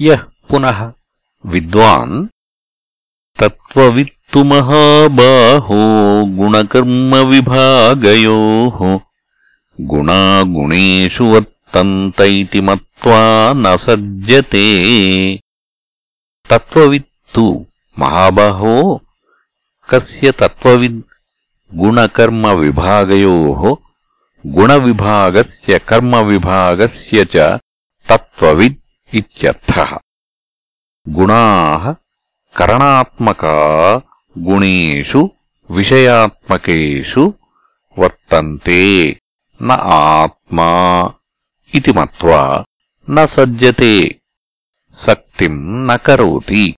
यः पुनः विद्वान् तत्त्ववित्तु महाबाहो गुणकर्मविभागयोः गुणागुणेषु वर्तन्त इति मत्वा न सज्जते। तत्त्ववित्तु महाबाहो कस्य तत्त्वविद् गुणकर्मविभागयोः गुणविभागस्य कर्मविभागस्य च तत्त्वविद् इत्यर्थः। गुणाः करणात्मका गुणेषु विषयात्मकेषु वर्तन्ते। न आत्मा इति मत्वा न सज्जते। सक्तिम् न करोति